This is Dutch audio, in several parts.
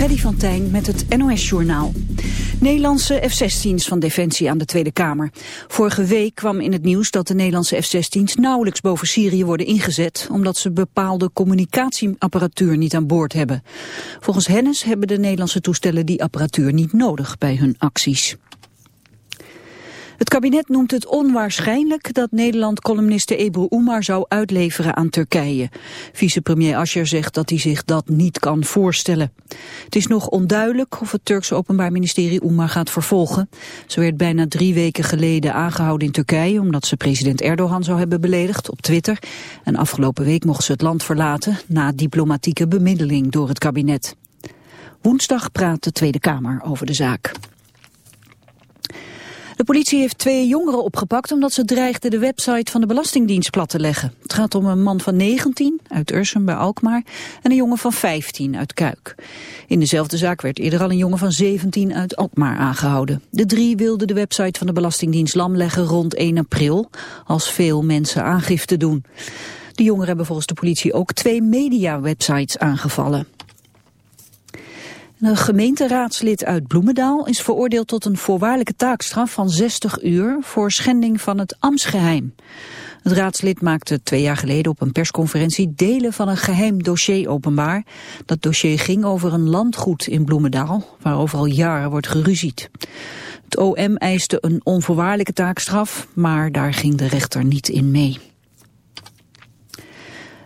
Freddy van Tijn met het NOS-journaal. Nederlandse F-16's van Defensie aan de Tweede Kamer. Vorige week kwam in het nieuws dat de Nederlandse F-16's nauwelijks boven Syrië worden ingezet... omdat ze bepaalde communicatieapparatuur niet aan boord hebben. Volgens Hennis hebben de Nederlandse toestellen die apparatuur niet nodig bij hun acties. Het kabinet noemt het onwaarschijnlijk dat Nederland columniste Ebru Umar zou uitleveren aan Turkije. Vicepremier Asscher zegt dat hij zich dat niet kan voorstellen. Het is nog onduidelijk of het Turkse Openbaar Ministerie Umar gaat vervolgen. Ze werd bijna drie weken geleden aangehouden in Turkije omdat ze president Erdogan zou hebben beledigd op Twitter. En afgelopen week mocht ze het land verlaten na diplomatieke bemiddeling door het kabinet. Woensdag praat de Tweede Kamer over de zaak. De politie heeft twee jongeren opgepakt omdat ze dreigden de website van de Belastingdienst plat te leggen. Het gaat om een man van 19 uit Ursum bij Alkmaar en een jongen van 15 uit Kuik. In dezelfde zaak werd eerder al een jongen van 17 uit Alkmaar aangehouden. De drie wilden de website van de Belastingdienst lam leggen rond 1 april, als veel mensen aangifte doen. De jongeren hebben volgens de politie ook twee media-websites aangevallen. Een gemeenteraadslid uit Bloemendaal is veroordeeld tot een voorwaardelijke taakstraf van 60 uur voor schending van het ambtsgeheim. Het raadslid maakte twee jaar geleden op een persconferentie delen van een geheim dossier openbaar. Dat dossier ging over een landgoed in Bloemendaal, waarover al jaren wordt geruzied. Het OM eiste een onvoorwaardelijke taakstraf, maar daar ging de rechter niet in mee.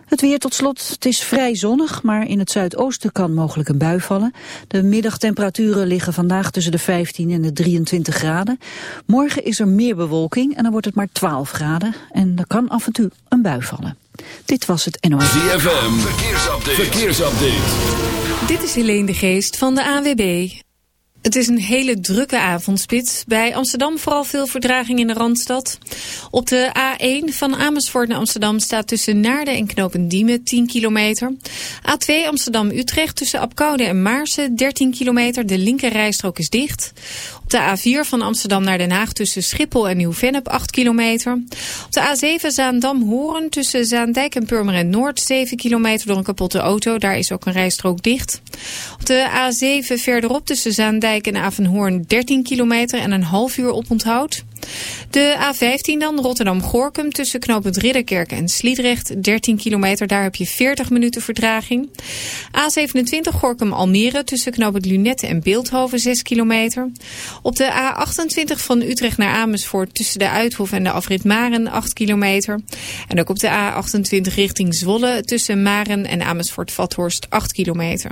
Het weer tot slot, het is vrij zonnig, maar in het zuidoosten kan mogelijk een bui vallen. De middagtemperaturen liggen vandaag tussen de 15 en de 23 graden. Morgen is er meer bewolking en dan wordt het maar 12 graden. En er kan af en toe een bui vallen. Dit was het NOS. ZFM, verkeersupdate. verkeersupdate. Dit is Helene de Geest van de AWB. Het is een hele drukke avondspits. Bij Amsterdam vooral veel verdraging in de Randstad. Op de A1 van Amersfoort naar Amsterdam staat tussen Naarden en Knopendiemen 10 kilometer. A2 Amsterdam-Utrecht tussen Apkoude en Maarsen 13 kilometer. De linkerrijstrook is dicht. Op de A4 van Amsterdam naar Den Haag tussen Schiphol en Nieuw-Vennep 8 kilometer. Op de A7 Zaandam-Horen tussen Zaandijk en Purmerend Noord 7 kilometer door een kapotte auto. Daar is ook een rijstrook dicht. Op de A7 verderop tussen Zaandijk en Avenhoorn 13 kilometer en een half uur oponthoud. De A15 dan, Rotterdam-Gorkum tussen knooppunt Ridderkerk en Sliedrecht, 13 kilometer, daar heb je 40 minuten vertraging. A27 Gorkum-Almere tussen knooppunt Lunette en Beeldhoven, 6 kilometer. Op de A28 van Utrecht naar Amersfoort tussen de Uithof en de afrit Maren, 8 kilometer. En ook op de A28 richting Zwolle tussen Maren en Amersfoort-Vathorst, 8 kilometer.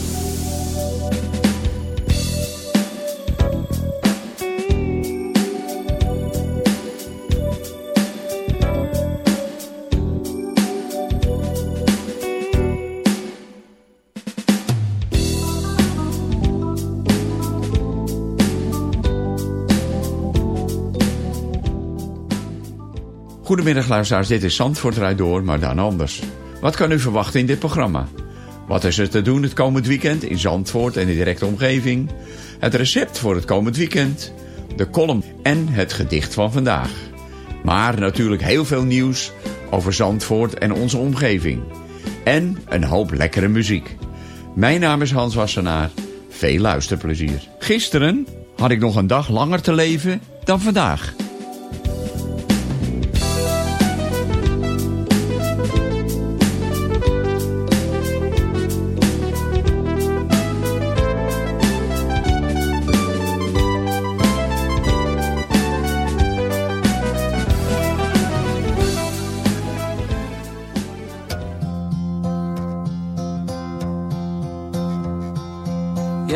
Goedemiddag luisteraars, dit is Zandvoort Rijd Door, maar dan anders. Wat kan u verwachten in dit programma? Wat is er te doen het komend weekend in Zandvoort en de directe omgeving? Het recept voor het komend weekend, de column en het gedicht van vandaag. Maar natuurlijk heel veel nieuws over Zandvoort en onze omgeving. En een hoop lekkere muziek. Mijn naam is Hans Wassenaar. Veel luisterplezier. Gisteren had ik nog een dag langer te leven dan vandaag.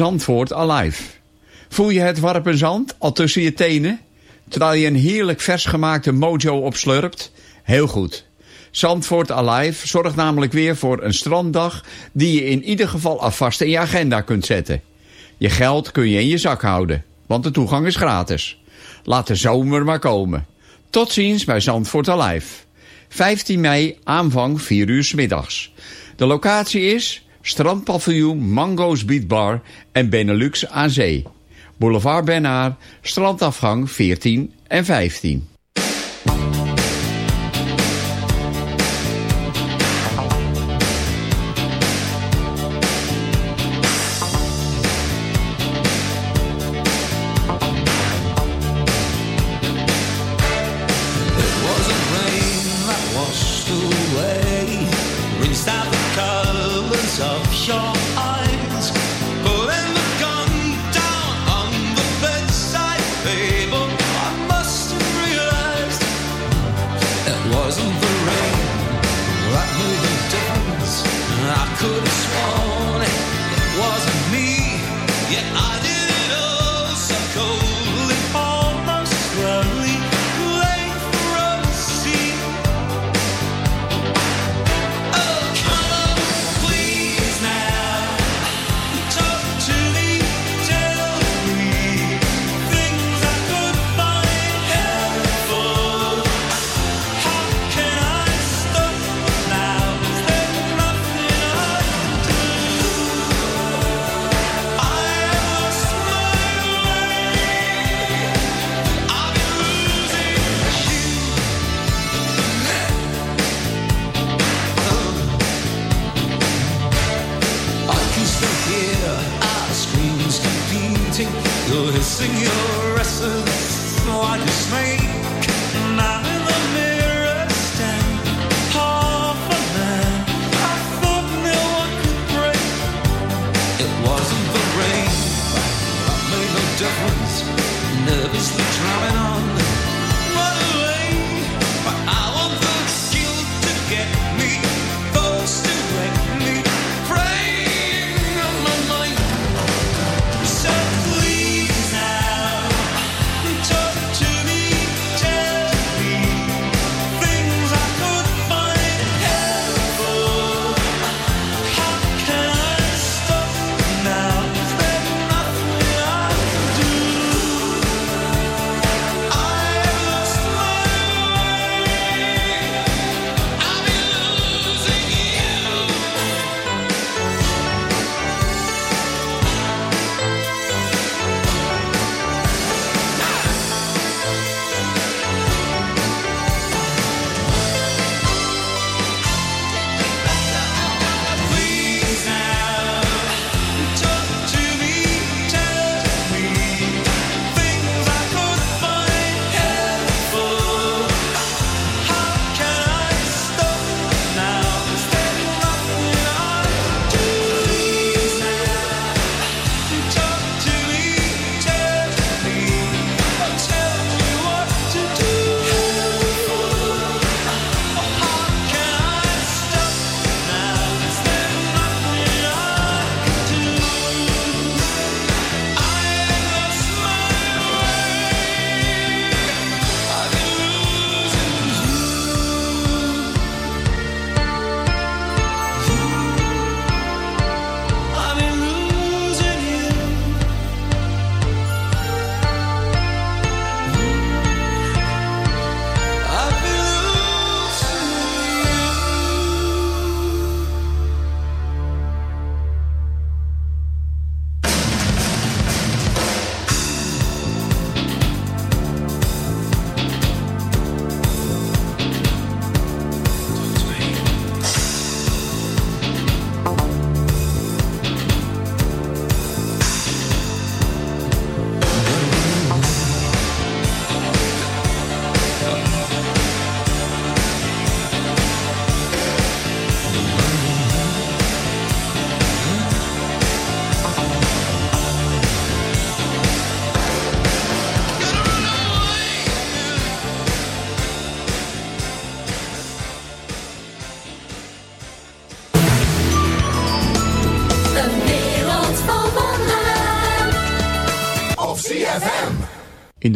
Zandvoort Alive. Voel je het warpen zand al tussen je tenen? Terwijl je een heerlijk vers gemaakte mojo opslurpt? Heel goed. Zandvoort Alive zorgt namelijk weer voor een stranddag... die je in ieder geval alvast in je agenda kunt zetten. Je geld kun je in je zak houden, want de toegang is gratis. Laat de zomer maar komen. Tot ziens bij Zandvoort Alive. 15 mei, aanvang 4 uur middags. De locatie is Strandpaviljoen Mango's Beat Bar en Benelux aan Zee. Boulevard Bernard, strandafgang 14 en 15.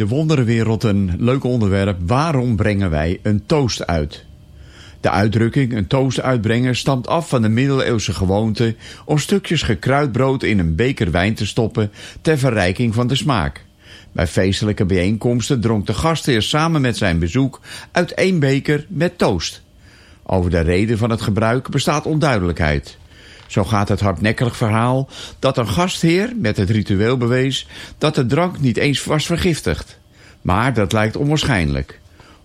De wonderenwereld een leuk onderwerp. Waarom brengen wij een toast uit? De uitdrukking een toast uitbrengen stamt af van de middeleeuwse gewoonte om stukjes gekruid brood in een beker wijn te stoppen ter verrijking van de smaak. Bij feestelijke bijeenkomsten dronk de gastheer samen met zijn bezoek uit één beker met toast. Over de reden van het gebruik bestaat onduidelijkheid. Zo gaat het hardnekkig verhaal dat een gastheer met het ritueel bewees dat de drank niet eens was vergiftigd. Maar dat lijkt onwaarschijnlijk.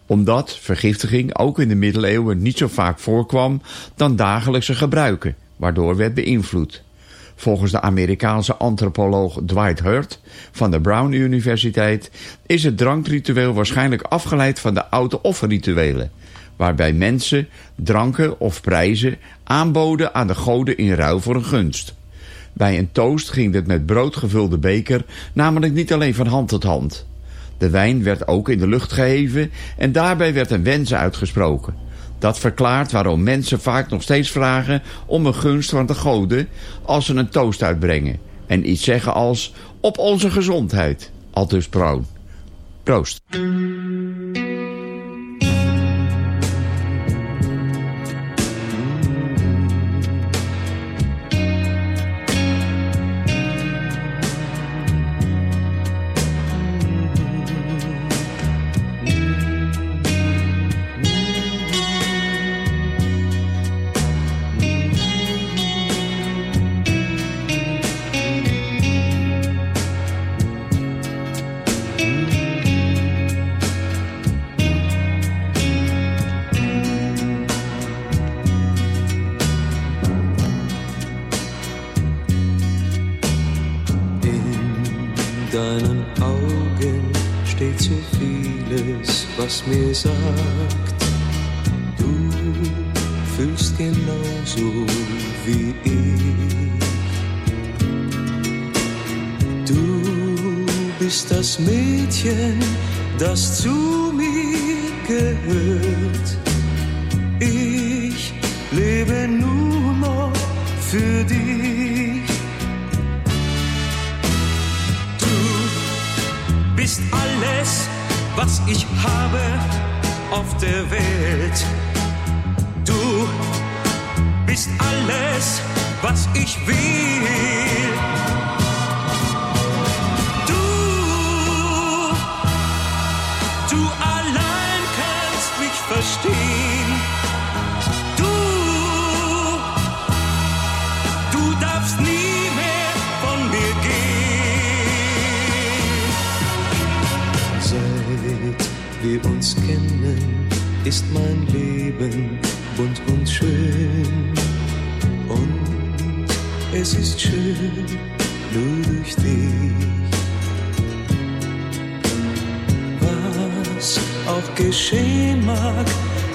Omdat vergiftiging ook in de middeleeuwen niet zo vaak voorkwam dan dagelijkse gebruiken, waardoor werd beïnvloed. Volgens de Amerikaanse antropoloog Dwight Hurt van de Brown Universiteit is het drankritueel waarschijnlijk afgeleid van de oude offerrituelen, waarbij mensen dranken of prijzen aanboden aan de goden in ruil voor een gunst. Bij een toast ging dit met brood gevulde beker namelijk niet alleen van hand tot hand. De wijn werd ook in de lucht geheven en daarbij werd een wens uitgesproken. Dat verklaart waarom mensen vaak nog steeds vragen om een gunst van de goden als ze een toast uitbrengen. En iets zeggen als op onze gezondheid. Aldus Brown. Proost. Was mir sagt, du fühlst genauso wie ich. Du bist das Mädchen, das zu mir gehört. Der Welt. Du bist alles, was ich will. Auch geschehen mag,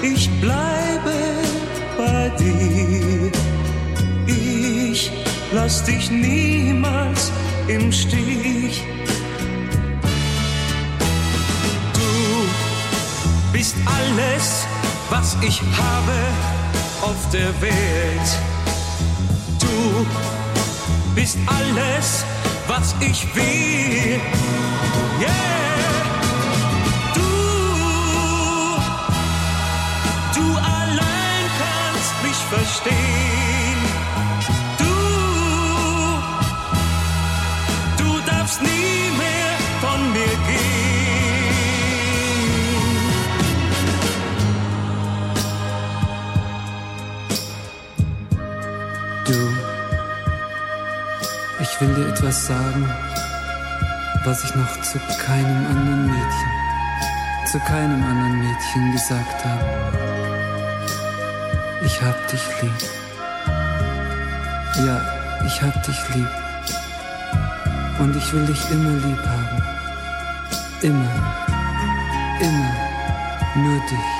ich bleibe bei dir. Ich lass dich niemals im Stich. Du bist alles, was ich habe auf der Welt. Du bist alles, was ich will. Yeah. Verstehen. Du, du darfst nie mehr von mir gehen. Du, ich will dir etwas sagen, was ich noch zu keinem anderen Mädchen, zu keinem anderen Mädchen gesagt habe. Ich hab dich lieb. Ja, ich hab dich lieb. Und ich will dich immer lieb haben. Immer, immer, nur dich.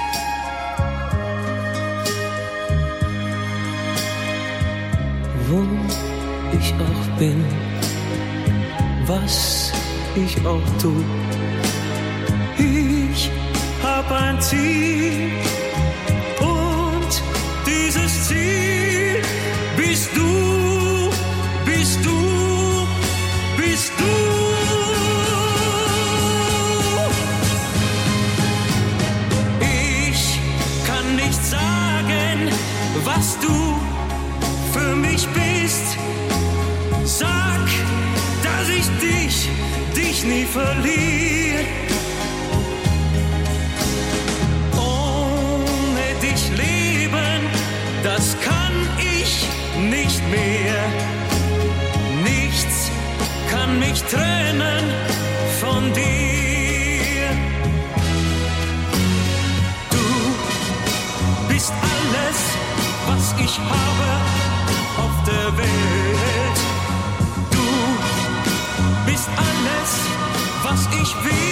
wo ich auch bin, was ich auch tu. Ich hab ein Ziel niet verliezen. Was ich will.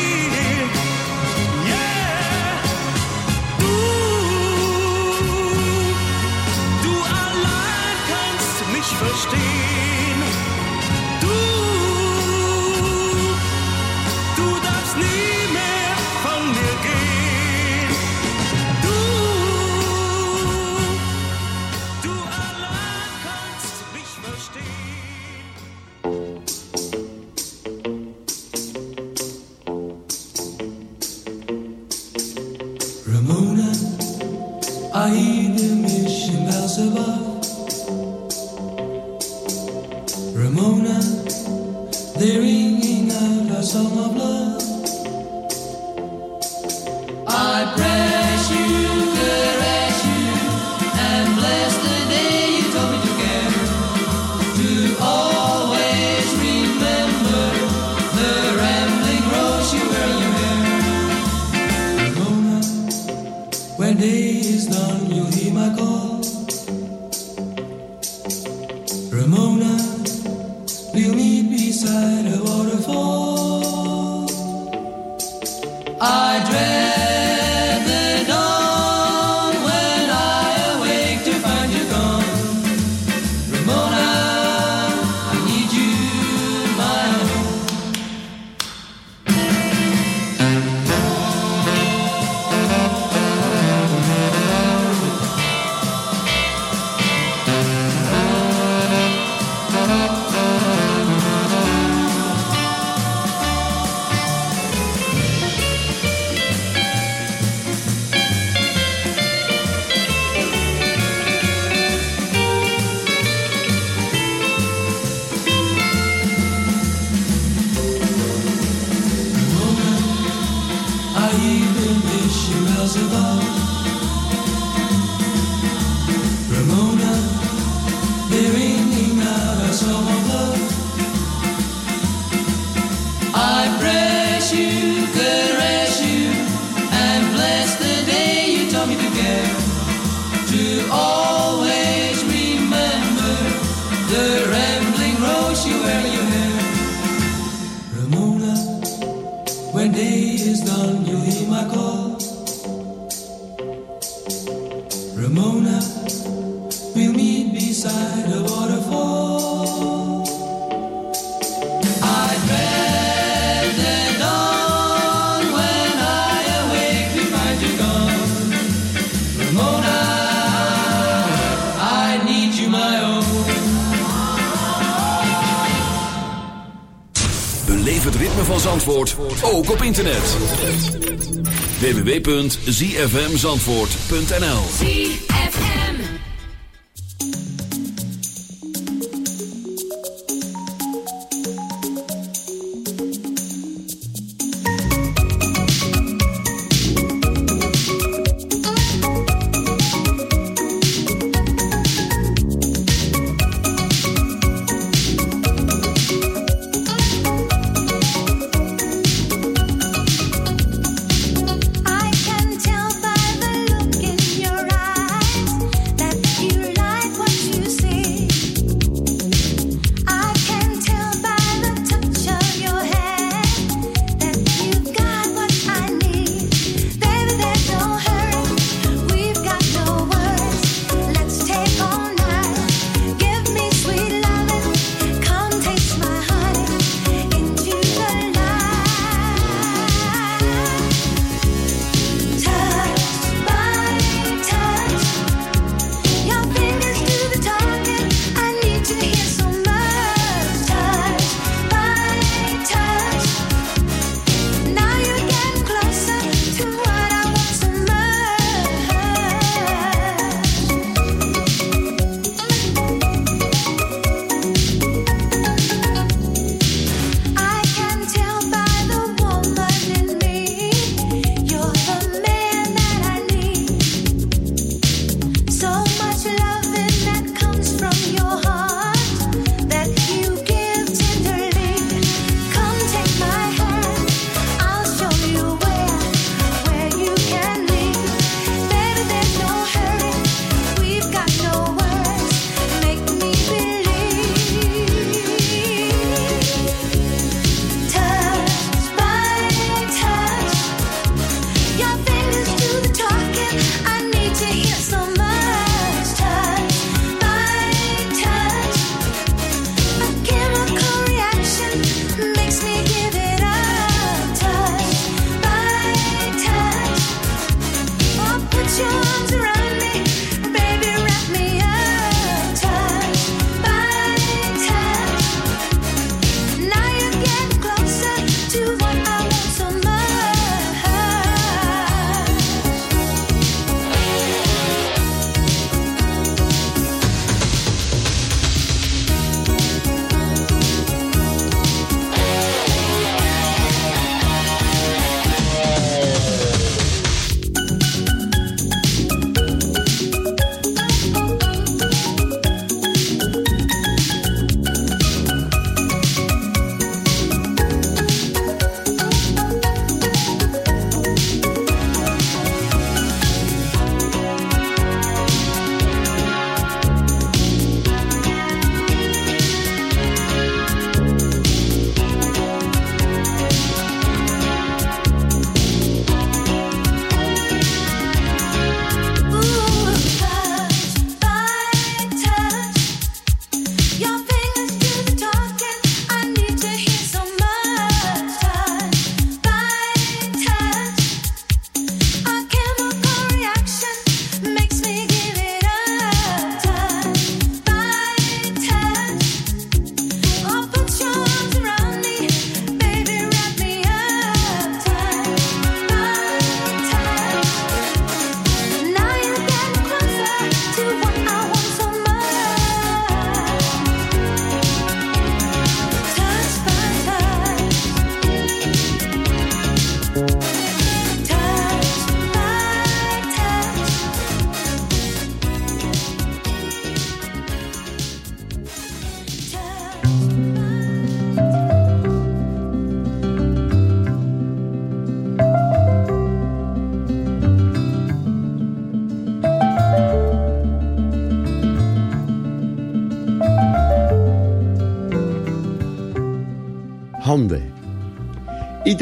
www.zfmzandvoort.nl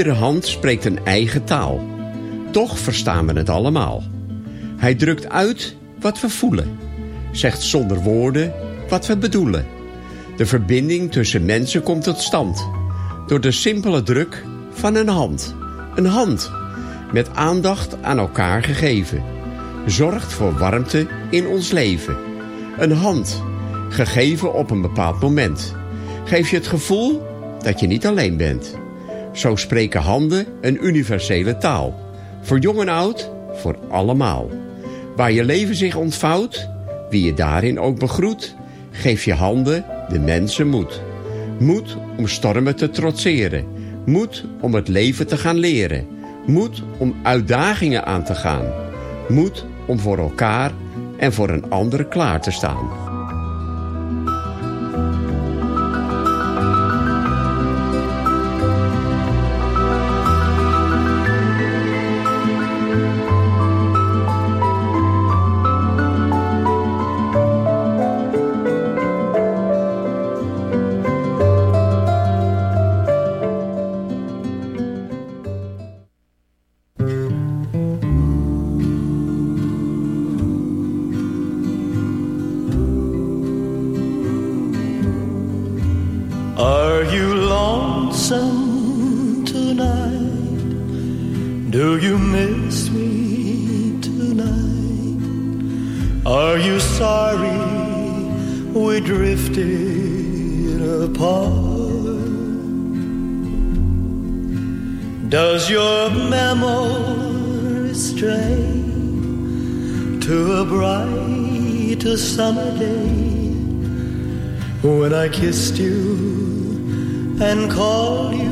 Iedere hand spreekt een eigen taal. Toch verstaan we het allemaal. Hij drukt uit wat we voelen. Zegt zonder woorden wat we bedoelen. De verbinding tussen mensen komt tot stand. Door de simpele druk van een hand. Een hand. Met aandacht aan elkaar gegeven. Zorgt voor warmte in ons leven. Een hand. Gegeven op een bepaald moment. Geef je het gevoel dat je niet alleen bent. Zo spreken handen een universele taal. Voor jong en oud, voor allemaal. Waar je leven zich ontvouwt, wie je daarin ook begroet... geef je handen de mensen moed. Moed om stormen te trotseren. Moed om het leven te gaan leren. Moed om uitdagingen aan te gaan. Moed om voor elkaar en voor een ander klaar te staan. Do you miss me tonight? Are you sorry we drifted apart? Does your memory stray to a bright summer day when I kissed you? and called you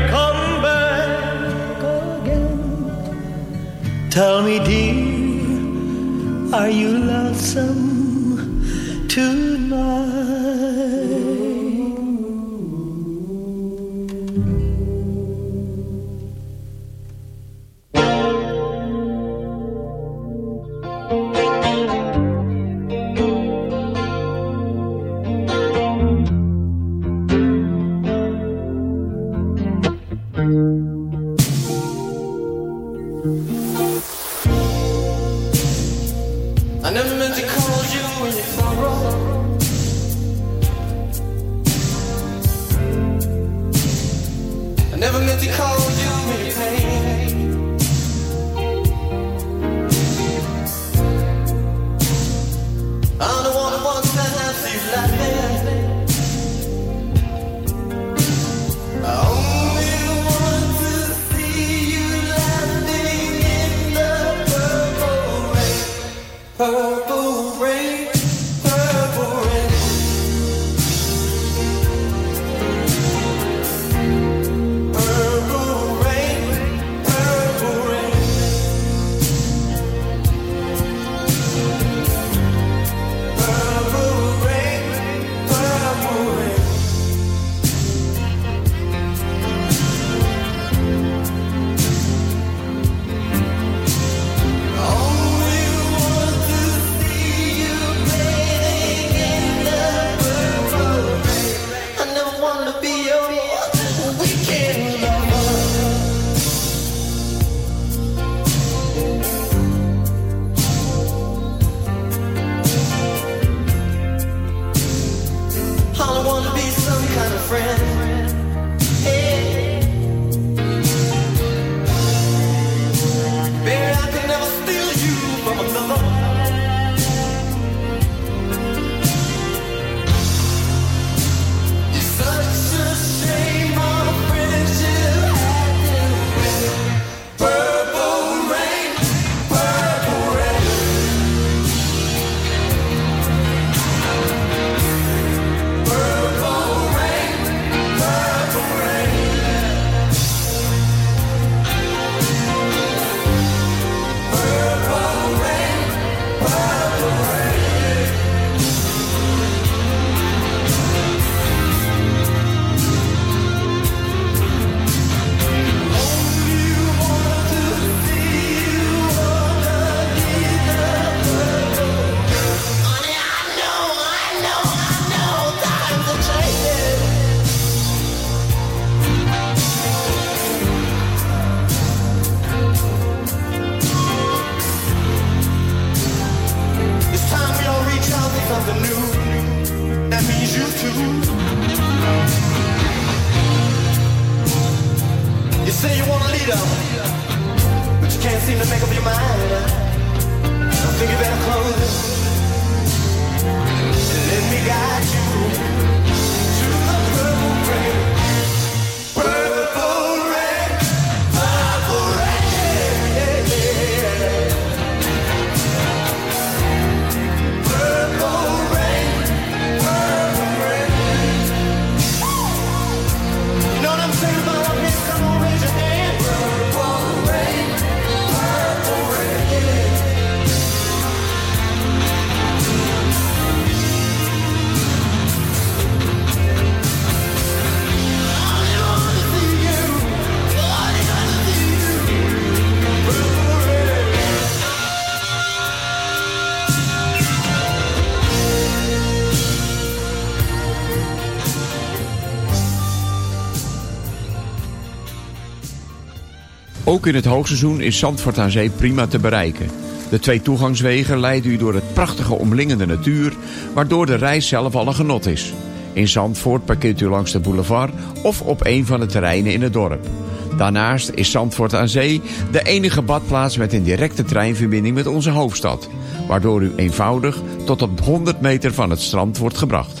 Tell me, dear, are you lonesome Ook in het hoogseizoen is Zandvoort aan Zee prima te bereiken. De twee toegangswegen leiden u door het prachtige omlingende natuur... waardoor de reis zelf al een genot is. In Zandvoort parkeert u langs de boulevard of op een van de terreinen in het dorp. Daarnaast is Zandvoort aan Zee de enige badplaats met een directe treinverbinding met onze hoofdstad. Waardoor u eenvoudig tot op 100 meter van het strand wordt gebracht.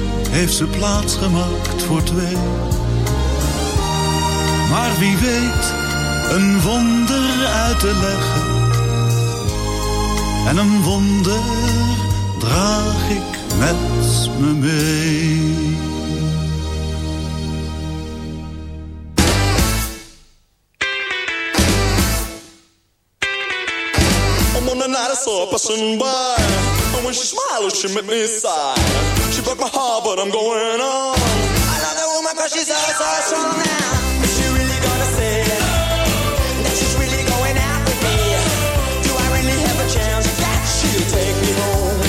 heeft ze plaats gemaakt voor twee. Maar wie weet een wonder uit te leggen. En een wonder draag ik met me mee. I passing by. When she smiles, she made me sigh. She broke my heart, but I'm going on. I love that woman cause she's so, so strong now. She really gonna say that she's really going out me? Do I really have a chance that she'll? Take me home.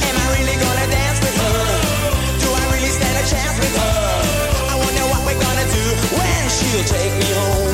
Am I really gonna dance with her? Do I really stand a chance with her? I wonder what we're gonna do when she'll take me home.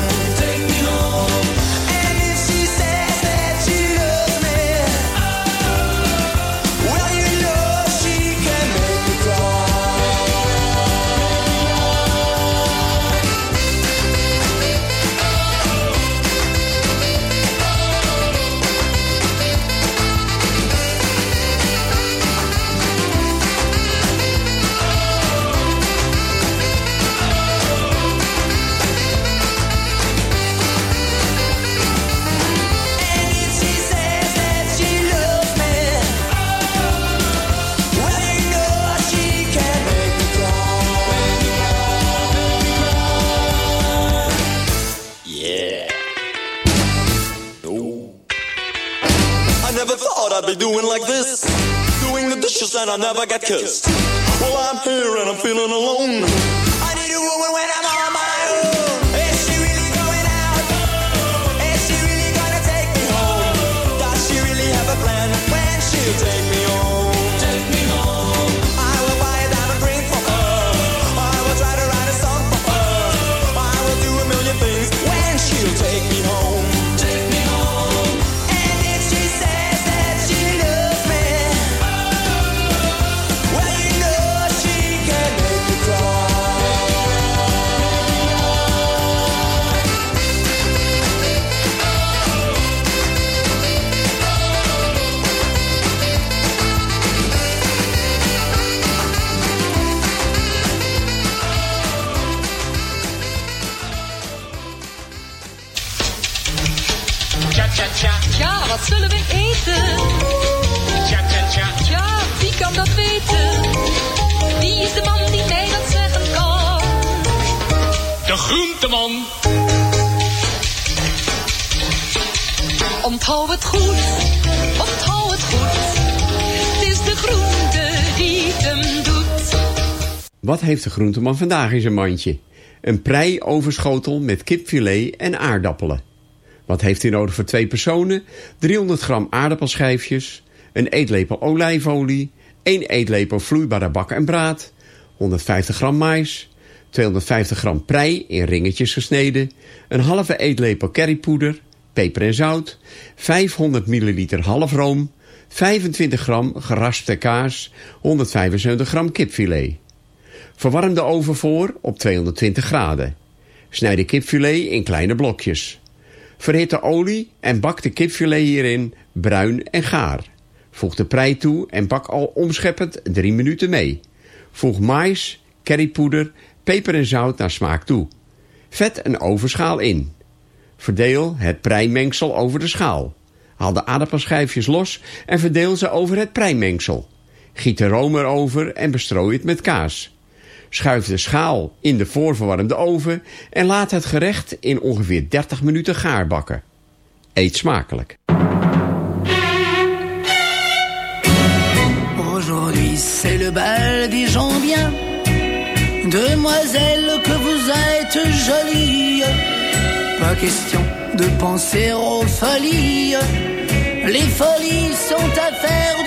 I never get kissed. Well, I'm here and I'm feeling alone. I need a woman when I'm on my own. Is she really going out? Is she really gonna take me home? Does she really have a plan when she'll take zullen we eten? Tja, tja, tja. Ja, wie kan dat weten? Wie is de man die mij dat zeggen kan? De groenteman. Onthoud het goed, onthoud het goed. Het is de groente die het hem doet. Wat heeft de groenteman vandaag in zijn mandje? Een prei overschotel met kipfilet en aardappelen. Wat heeft hij nodig voor twee personen? 300 gram aardappelschijfjes, een eetlepel olijfolie, 1 eetlepel vloeibare bak en braad, 150 gram mais, 250 gram prei in ringetjes gesneden, een halve eetlepel currypoeder, peper en zout, 500 milliliter halfroom, 25 gram geraspte kaas, 175 gram kipfilet. Verwarm de oven voor op 220 graden. Snijd de kipfilet in kleine blokjes. Verhit de olie en bak de kipfilet hierin bruin en gaar. Voeg de prei toe en bak al omscheppend 3 minuten mee. Voeg mais, currypoeder, peper en zout naar smaak toe. Vet een ovenschaal in. Verdeel het preimengsel over de schaal. Haal de aardappelschijfjes los en verdeel ze over het preimengsel. Giet de room erover en bestrooi het met kaas. Schuif de schaal in de voorverwarmde oven en laat het gerecht in ongeveer 30 minuten gaar bakken. Eet smakelijk. Aujourd'hui c'est le bal des gens bien. Demoiselle que vous êtes jolie. Pas question de penser aux folies. Les folies sont affaires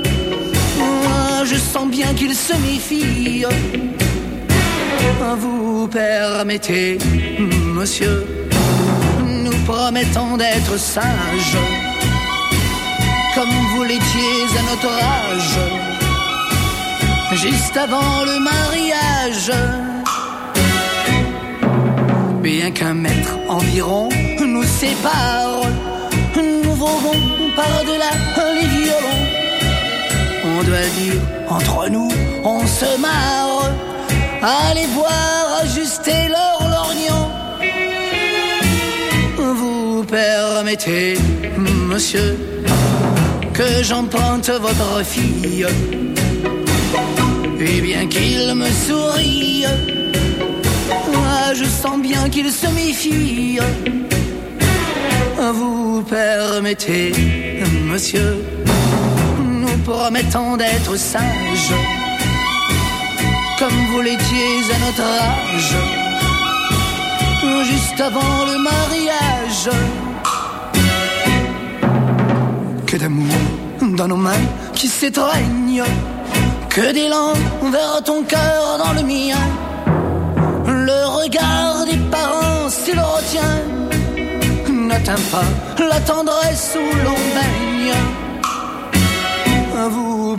je sens bien qu'il se méfie. Vous permettez, monsieur, nous promettons d'être sages, comme vous l'étiez à notre âge, juste avant le mariage. Bien qu'un mètre environ nous sépare, nous volons par-delà. On doit dire, entre nous, on se marre. Allez voir ajuster leur lorgnon. Vous permettez, monsieur, que j'emprunte votre fille. Et bien qu'il me sourie, moi je sens bien qu'il se méfie. Vous permettez, monsieur, nous promettons d'être sages, comme vous l'étiez à notre âge, juste avant le mariage. Que d'amour dans nos mains qui s'étreignent, que d'élan vers ton cœur dans le mien. Le regard des parents, s'il retient, n'atteint pas la tendresse où l'on baigne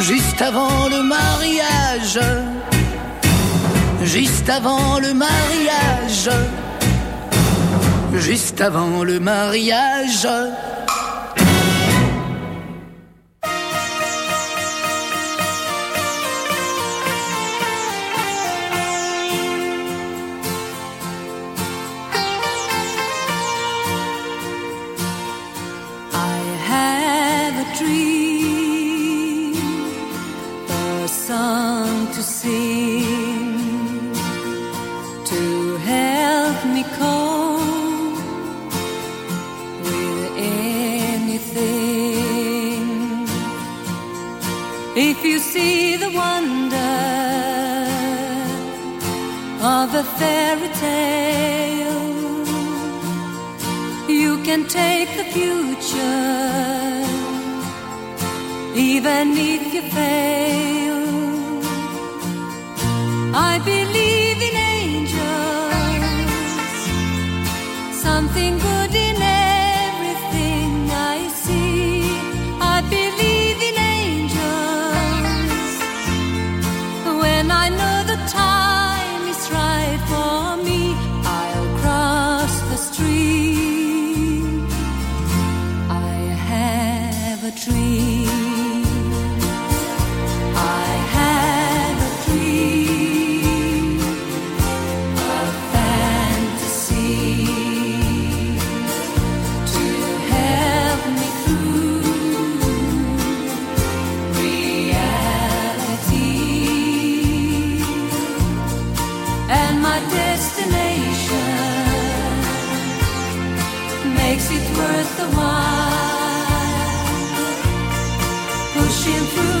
juste avant le mariage, juste avant le mariage, juste avant le mariage. our destination makes it worth the while. Pushing through.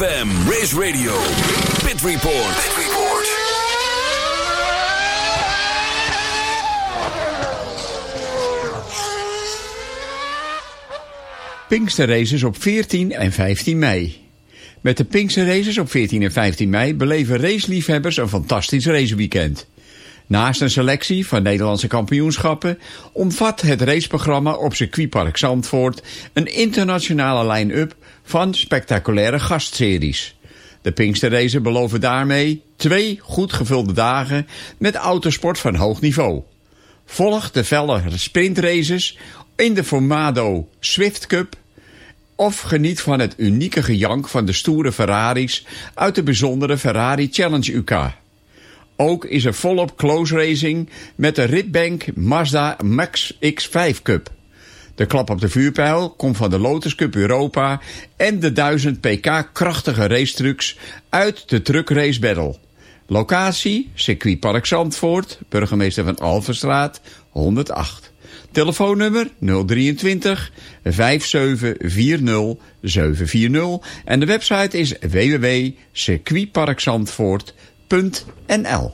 ZFM, Race Radio, Pit Report. Pit Report. Pinksterraces op 14 en 15 mei. Met de Pinksterraces op 14 en 15 mei beleven raceliefhebbers een fantastisch raceweekend. Naast een selectie van Nederlandse kampioenschappen omvat het raceprogramma op circuitpark Zandvoort een internationale line-up van spectaculaire gastseries. De Pinksterraces beloven daarmee twee goed gevulde dagen met autosport van hoog niveau. Volg de felle sprintraces in de Formado Swift Cup of geniet van het unieke gejank van de stoere Ferraris uit de bijzondere Ferrari Challenge UK. Ook is er volop close racing met de Ritbank Mazda Max X5 Cup. De klap op de vuurpijl komt van de Lotus Cup Europa en de 1000 pk krachtige racetrucks uit de Truck Race Battle. Locatie, circuitpark Zandvoort, burgemeester van Alverstraat, 108. Telefoonnummer 023 5740 740 en de website is www.circuitparkzandvoort.nl Na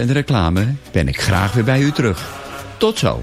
en reclame ben ik graag weer bij u terug. Tot zo.